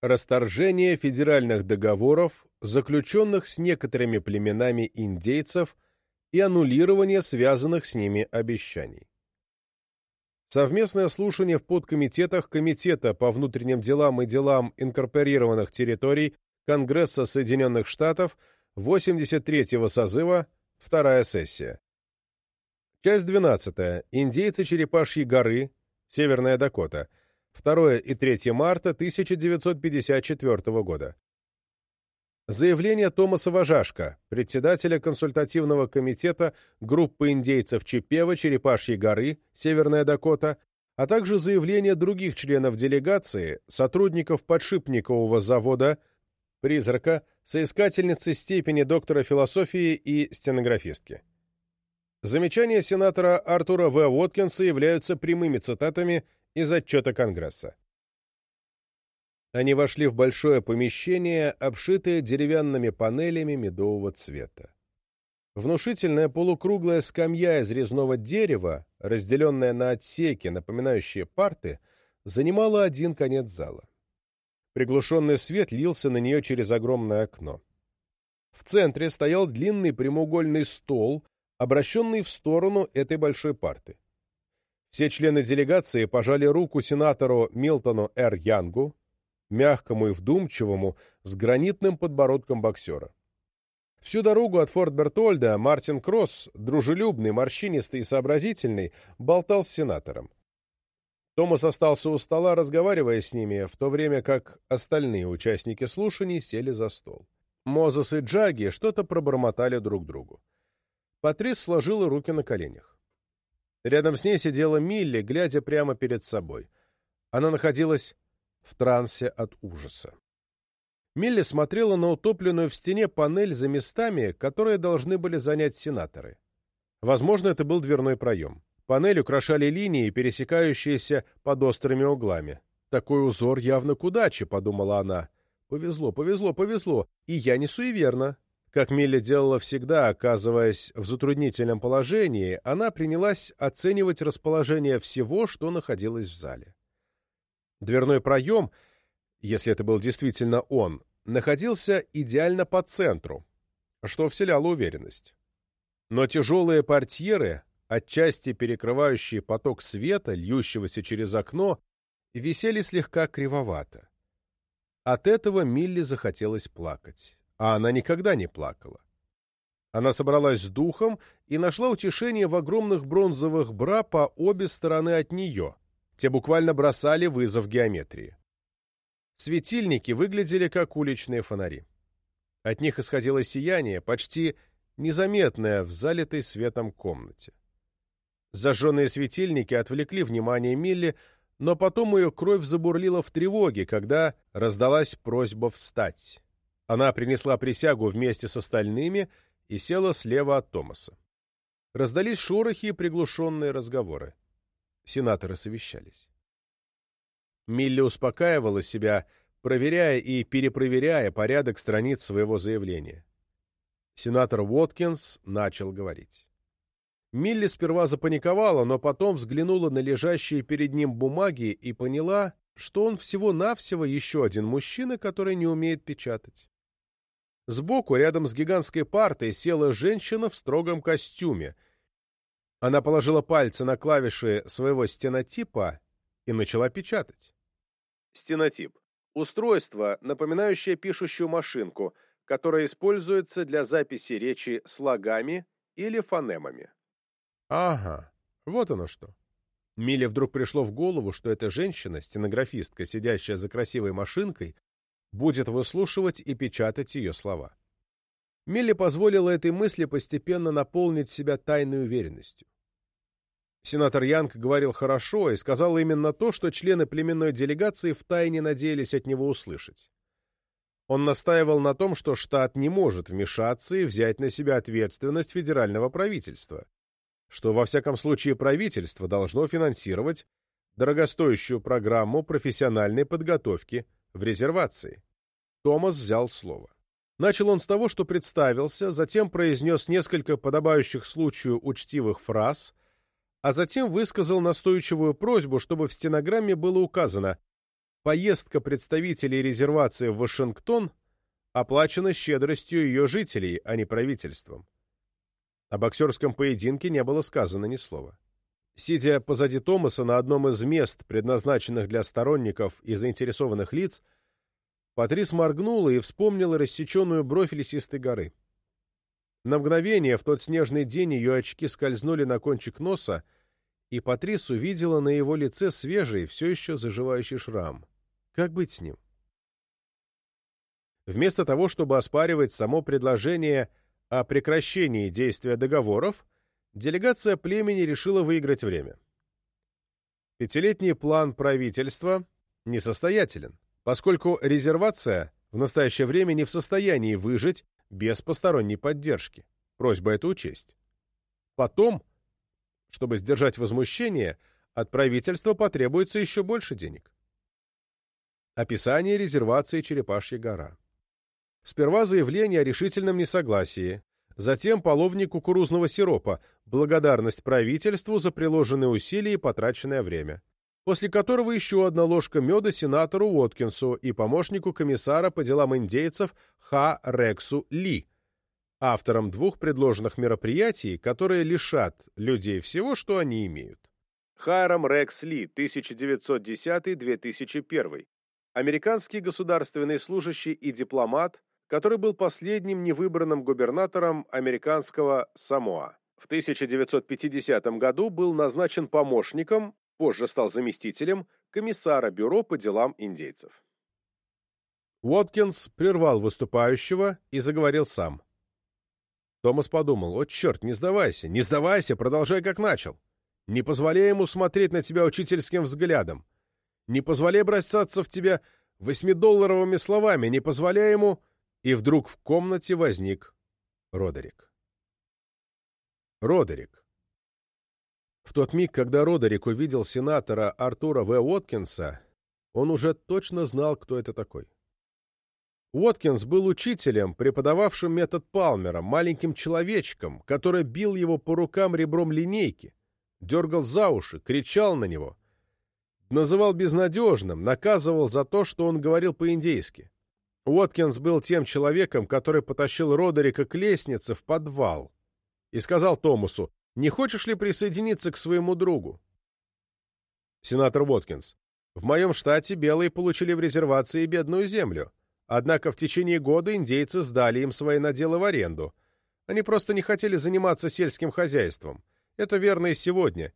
Расторжение федеральных договоров, заключенных с некоторыми племенами индейцев, и аннулирование связанных с ними обещаний. Совместное слушание в подкомитетах Комитета по внутренним делам и делам инкорпорированных территорий Конгресса Соединенных Штатов 83-го созыва, вторая сессия. Часть 12. Индейцы Черепашьей горы, Северная Дакота. 2 и 3 марта 1954 года. Заявление Томаса Важашка, председателя консультативного комитета группы индейцев Чепева, Черепашьей горы, Северная Дакота, а также заявление других членов делегации, сотрудников подшипникового завода «Призрака», соискательницы степени доктора философии и стенографистки. Замечания сенатора Артура В. Уоткинса являются прямыми цитатами из отчета Конгресса. Они вошли в большое помещение, обшитое деревянными панелями медового цвета. Внушительная полукруглая скамья из резного дерева, разделенная на отсеки, напоминающие парты, занимала один конец зала. Приглушенный свет лился на нее через огромное окно. В центре стоял длинный прямоугольный стол, обращенный в сторону этой большой парты. Все члены делегации пожали руку сенатору Милтону Р. Янгу, мягкому и вдумчивому, с гранитным подбородком боксера. Всю дорогу от Форт Бертольда Мартин Кросс, дружелюбный, морщинистый и сообразительный, болтал с сенатором. Томас остался у стола, разговаривая с ними, в то время как остальные участники слушаний сели за стол. Мозес и Джаги что-то пробормотали друг другу. Патрис сложила руки на коленях. Рядом с ней сидела Милли, глядя прямо перед собой. Она находилась в трансе от ужаса. Милли смотрела на утопленную в стене панель за местами, которые должны были занять сенаторы. Возможно, это был дверной проем. Панель украшали линии, пересекающиеся под острыми углами. «Такой узор явно к удаче», — подумала она. «Повезло, повезло, повезло. И я не суеверна». Как Милли делала всегда, оказываясь в затруднительном положении, она принялась оценивать расположение всего, что находилось в зале. Дверной проем, если это был действительно он, находился идеально по центру, что вселяло уверенность. Но тяжелые портьеры, отчасти перекрывающие поток света, льющегося через окно, висели слегка кривовато. От этого Милли захотелось плакать, а она никогда не плакала. Она собралась с духом и нашла утешение в огромных бронзовых бра по обе стороны от нее — те буквально бросали вызов геометрии. Светильники выглядели как уличные фонари. От них исходило сияние, почти незаметное в залитой светом комнате. Зажженные светильники отвлекли внимание Милли, но потом ее кровь забурлила в тревоге, когда раздалась просьба встать. Она принесла присягу вместе с остальными и села слева от Томаса. Раздались шорохи и приглушенные разговоры. Сенаторы совещались. Милли успокаивала себя, проверяя и перепроверяя порядок страниц своего заявления. Сенатор Уоткинс начал говорить. Милли сперва запаниковала, но потом взглянула на лежащие перед ним бумаги и поняла, что он всего-навсего еще один мужчина, который не умеет печатать. Сбоку, рядом с гигантской партой, села женщина в строгом костюме — она положила пальцы на клавиши своего стенотипа и начала печатать. Стенотип — устройство, напоминающее пишущую машинку, которое используется для записи речи слогами или фонемами. Ага, вот оно что. Миле вдруг пришло в голову, что эта женщина, стенографистка, сидящая за красивой машинкой, будет выслушивать и печатать ее слова. Милли позволила этой мысли постепенно наполнить себя тайной уверенностью. Сенатор Янг говорил хорошо и сказал именно то, что члены племенной делегации втайне надеялись от него услышать. Он настаивал на том, что штат не может вмешаться и взять на себя ответственность федерального правительства, что, во всяком случае, правительство должно финансировать дорогостоящую программу профессиональной подготовки в резервации. Томас взял слово. Начал он с того, что представился, затем произнес несколько подобающих случаю учтивых фраз, а затем высказал настойчивую просьбу, чтобы в стенограмме было указано поездка представителей резервации в Вашингтон оплачена щедростью ее жителей, а не правительством. О боксерском поединке не было сказано ни слова. Сидя позади Томаса на одном из мест, предназначенных для сторонников и заинтересованных лиц, Патрис моргнула и вспомнила рассеченную бровь лесистой горы. На мгновение в тот снежный день ее очки скользнули на кончик носа, и Патрис увидела на его лице свежий, все еще заживающий шрам. Как быть с ним? Вместо того, чтобы оспаривать само предложение о прекращении действия договоров, делегация племени решила выиграть время. Пятилетний план правительства несостоятелен поскольку резервация в настоящее время не в состоянии выжить без посторонней поддержки. Просьба это учесть. Потом, чтобы сдержать возмущение, от правительства потребуется еще больше денег. Описание резервации Черепашья гора. Сперва заявление о решительном несогласии, затем половник кукурузного сиропа, благодарность правительству за приложенные усилия и потраченное время после которого еще одна ложка меда сенатору Уоткинсу и помощнику комиссара по делам индейцев Ха Рексу Ли, авторам двух предложенных мероприятий, которые лишат людей всего, что они имеют. Хайрам Рекс Ли, 1910-2001. Американский государственный служащий и дипломат, который был последним невыбранным губернатором американского Самоа. В 1950 году был назначен помощником позже стал заместителем комиссара Бюро по делам индейцев. Уоткинс прервал выступающего и заговорил сам. Томас подумал, «О, черт, не сдавайся, не сдавайся, продолжай, как начал. Не позволяй ему смотреть на тебя учительским взглядом. Не позволяй бросаться в тебя восьмидолларовыми словами, не позволяй ему...» И вдруг в комнате возник Родерик. Родерик. В тот миг, когда Родерик увидел сенатора Артура В. Уоткинса, он уже точно знал, кто это такой. Уоткинс был учителем, преподававшим метод Палмера, маленьким человечком, который бил его по рукам ребром линейки, дергал за уши, кричал на него, называл безнадежным, наказывал за то, что он говорил по-индейски. Уоткинс был тем человеком, который потащил Родерика к лестнице в подвал и сказал Томасу, не хочешь ли присоединиться к своему другу? Сенатор Уоткинс. В моем штате белые получили в резервации бедную землю. Однако в течение года индейцы сдали им свои наделы в аренду. Они просто не хотели заниматься сельским хозяйством. Это верно и сегодня.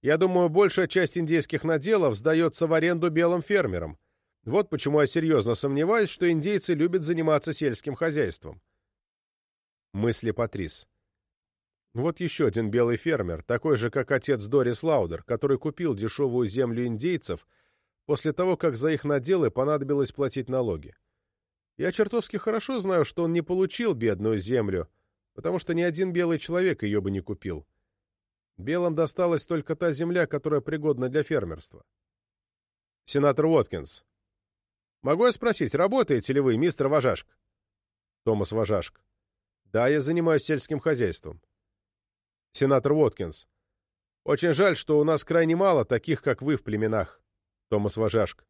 Я думаю, большая часть индейских наделов сдается в аренду белым фермерам. Вот почему я серьезно сомневаюсь, что индейцы любят заниматься сельским хозяйством. Мысли Патрис. Вот еще один белый фермер, такой же, как отец Дорис Лаудер, который купил дешевую землю индейцев после того, как за их наделы понадобилось платить налоги. Я чертовски хорошо знаю, что он не получил бедную землю, потому что ни один белый человек ее бы не купил. Белым досталась только та земля, которая пригодна для фермерства. Сенатор Уоткинс. Могу я спросить, работаете ли вы, мистер Важашк? Томас Важашк. Да, я занимаюсь сельским хозяйством. Сенатор Уоткинс. Очень жаль, что у нас крайне мало таких, как вы в племенах. Томас Важашк.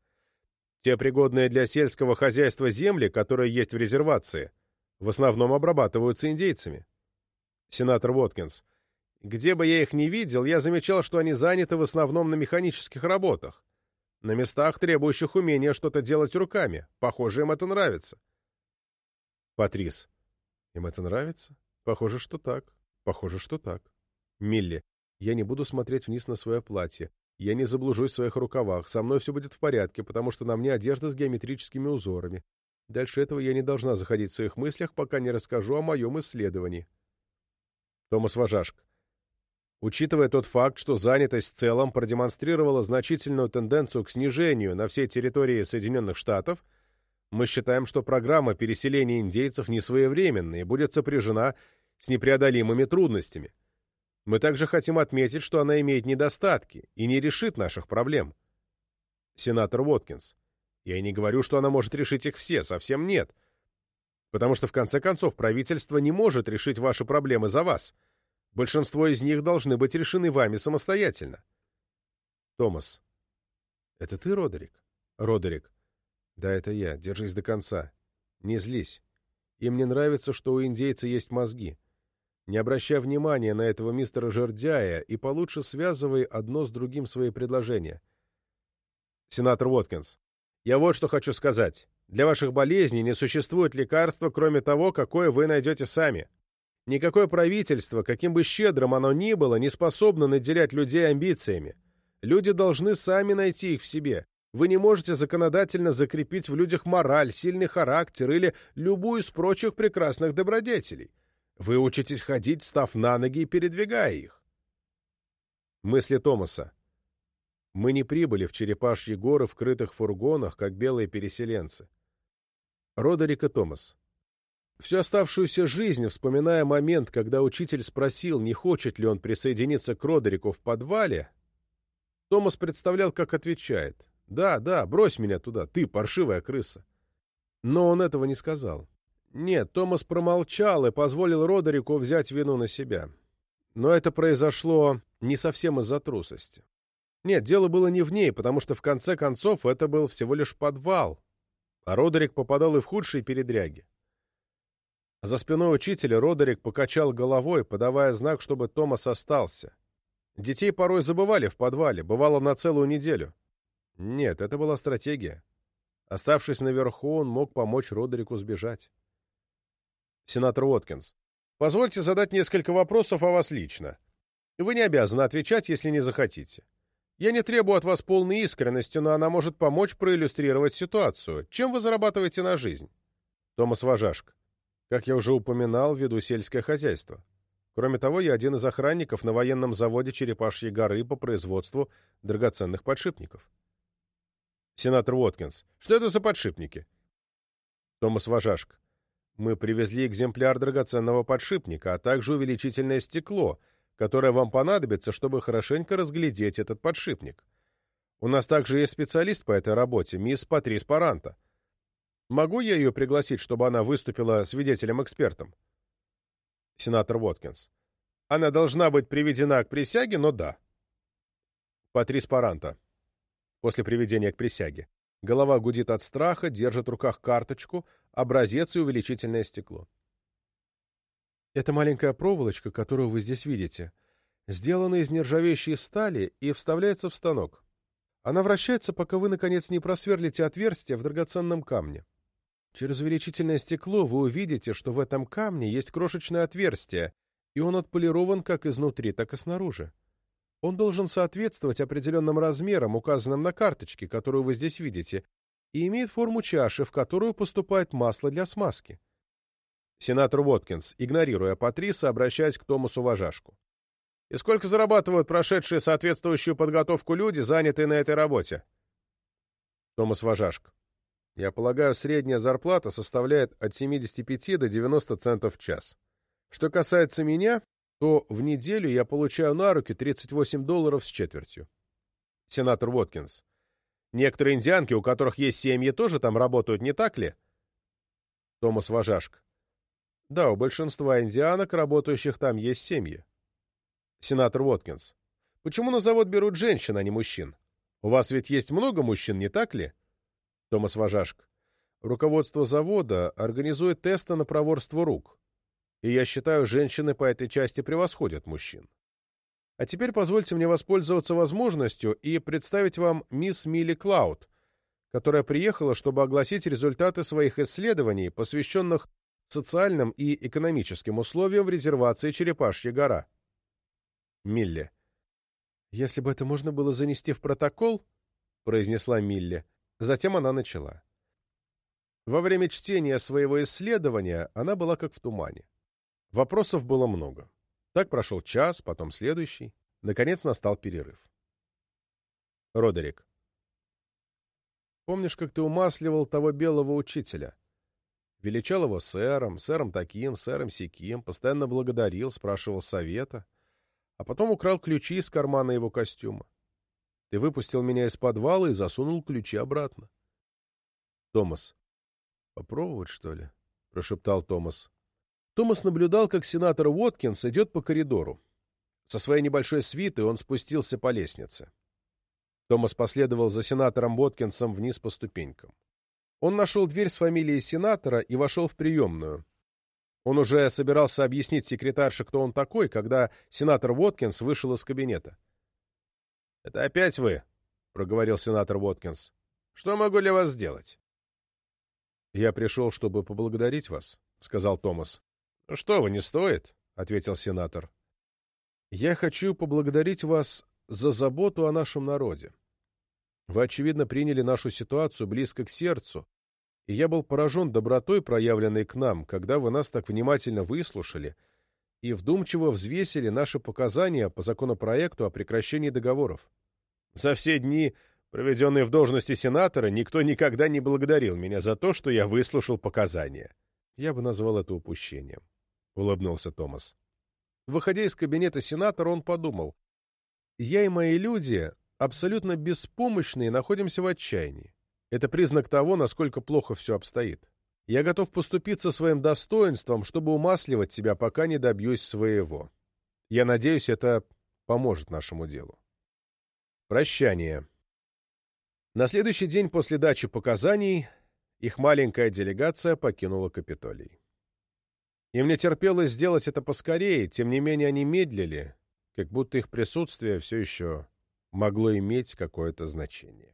Те пригодные для сельского хозяйства земли, которые есть в резервации, в основном обрабатываются индейцами. Сенатор Уоткинс. Где бы я их ни видел, я замечал, что они заняты в основном на механических работах. На местах, требующих умения что-то делать руками. Похоже, им это нравится. Патрис. Им это нравится? Похоже, что так. Похоже, что так. Милли, я не буду смотреть вниз на свое платье. Я не заблужусь в своих рукавах. Со мной все будет в порядке, потому что на мне одежда с геометрическими узорами. Дальше этого я не должна заходить в своих мыслях, пока не расскажу о моем исследовании. Томас Важашк. Учитывая тот факт, что занятость в целом продемонстрировала значительную тенденцию к снижению на всей территории Соединенных Штатов, мы считаем, что программа переселения индейцев несвоевременна и будет сопряжена с непреодолимыми трудностями. Мы также хотим отметить, что она имеет недостатки и не решит наших проблем. Сенатор Уоткинс. Я не говорю, что она может решить их все, совсем нет. Потому что, в конце концов, правительство не может решить ваши проблемы за вас. Большинство из них должны быть решены вами самостоятельно. Томас. Это ты, Родерик? Родерик. Да, это я. Держись до конца. Не злись. Им не нравится, что у индейца есть мозги. Не обращай внимания на этого мистера Жердяя и получше связывай одно с другим свои предложения. Сенатор Уоткинс, я вот что хочу сказать. Для ваших болезней не существует лекарства, кроме того, какое вы найдете сами. Никакое правительство, каким бы щедрым оно ни было, не способно наделять людей амбициями. Люди должны сами найти их в себе. Вы не можете законодательно закрепить в людях мораль, сильный характер или любую из прочих прекрасных добродетелей. Вы учитесь ходить, встав на ноги и передвигая их. Мысли Томаса. Мы не прибыли в черепашьи горы в крытых фургонах, как белые переселенцы. Родерик и Томас. Всю оставшуюся жизнь, вспоминая момент, когда учитель спросил, не хочет ли он присоединиться к Родерику в подвале, Томас представлял, как отвечает. «Да, да, брось меня туда, ты, паршивая крыса». Но он этого не сказал. Нет, Томас промолчал и позволил Родерику взять вину на себя. Но это произошло не совсем из-за трусости. Нет, дело было не в ней, потому что в конце концов это был всего лишь подвал, а Родерик попадал и в худшие передряги. За спиной учителя Родерик покачал головой, подавая знак, чтобы Томас остался. Детей порой забывали в подвале, бывало на целую неделю. Нет, это была стратегия. Оставшись наверху, он мог помочь Родерику сбежать. Сенатор Уоткинс. Позвольте задать несколько вопросов о вас лично. Вы не обязаны отвечать, если не захотите. Я не требую от вас полной искренности, но она может помочь проиллюстрировать ситуацию. Чем вы зарабатываете на жизнь? Томас Важашк. Как я уже упоминал, веду сельское хозяйство. Кроме того, я один из охранников на военном заводе Черепашьей горы по производству драгоценных подшипников. Сенатор Уоткинс. Что это за подшипники? Томас Важашк. Мы привезли экземпляр драгоценного подшипника, а также увеличительное стекло, которое вам понадобится, чтобы хорошенько разглядеть этот подшипник. У нас также есть специалист по этой работе, мисс Патрис Паранта. Могу я ее пригласить, чтобы она выступила свидетелем-экспертом? Сенатор Воткинс. Она должна быть приведена к присяге, но да. Патрис Паранта. После приведения к присяге. Голова гудит от страха, держит в руках карточку, образец и увеличительное стекло. Это маленькая проволочка, которую вы здесь видите, сделана из нержавеющей стали и вставляется в станок. Она вращается, пока вы, наконец, не просверлите отверстие в драгоценном камне. Через увеличительное стекло вы увидите, что в этом камне есть крошечное отверстие, и он отполирован как изнутри, так и снаружи. Он должен соответствовать определенным размерам, указанным на карточке, которую вы здесь видите, и имеет форму чаши, в которую поступает масло для смазки. Сенатор Уоткинс, игнорируя Патриса, обращаясь к Томасу Важашку. «И сколько зарабатывают прошедшие соответствующую подготовку люди, занятые на этой работе?» Томас Важашк. «Я полагаю, средняя зарплата составляет от 75 до 90 центов в час. Что касается меня, то в неделю я получаю на руки 38 долларов с четвертью. Сенатор Уоткинс. Некоторые индианки, у которых есть семьи, тоже там работают, не так ли? Томас Важашк. Да, у большинства индианок, работающих там, есть семьи. Сенатор Уоткинс. Почему на завод берут женщин, а не мужчин? У вас ведь есть много мужчин, не так ли? Томас Важашк. Руководство завода организует тесты на проворство рук и я считаю, женщины по этой части превосходят мужчин. А теперь позвольте мне воспользоваться возможностью и представить вам мисс Милли Клауд, которая приехала, чтобы огласить результаты своих исследований, посвященных социальным и экономическим условиям в резервации Черепашья гора. Милли. «Если бы это можно было занести в протокол», — произнесла Милли. Затем она начала. Во время чтения своего исследования она была как в тумане. Вопросов было много. Так прошел час, потом следующий. Наконец настал перерыв. Родерик. Помнишь, как ты умасливал того белого учителя? Величал его сэром, сэром таким, сэром сяким, постоянно благодарил, спрашивал совета, а потом украл ключи из кармана его костюма. Ты выпустил меня из подвала и засунул ключи обратно. Томас. «Попробовать, что ли?» — прошептал Томас. Томас наблюдал, как сенатор Уоткинс идет по коридору. Со своей небольшой свитой он спустился по лестнице. Томас последовал за сенатором Воткинсом вниз по ступенькам. Он нашел дверь с фамилией сенатора и вошел в приемную. Он уже собирался объяснить секретарше, кто он такой, когда сенатор Воткинс вышел из кабинета. — Это опять вы? — проговорил сенатор Воткинс. — Что могу для вас сделать? — Я пришел, чтобы поблагодарить вас, — сказал Томас. — Что вы, не стоит, — ответил сенатор. — Я хочу поблагодарить вас за заботу о нашем народе. Вы, очевидно, приняли нашу ситуацию близко к сердцу, и я был поражен добротой, проявленной к нам, когда вы нас так внимательно выслушали и вдумчиво взвесили наши показания по законопроекту о прекращении договоров. За все дни, проведенные в должности сенатора, никто никогда не благодарил меня за то, что я выслушал показания. Я бы назвал это упущением, — улыбнулся Томас. Выходя из кабинета сенатора, он подумал, «Я и мои люди абсолютно беспомощные находимся в отчаянии. Это признак того, насколько плохо все обстоит. Я готов поступиться своим достоинством, чтобы умасливать себя, пока не добьюсь своего. Я надеюсь, это поможет нашему делу. Прощание. На следующий день после дачи показаний их маленькая делегация покинула Капитолий. Им не терпелось сделать это поскорее, тем не менее они медлили, как будто их присутствие все еще могло иметь какое-то значение.